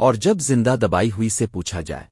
اور جب زندہ دبائی ہوئی سے پوچھا جائے۔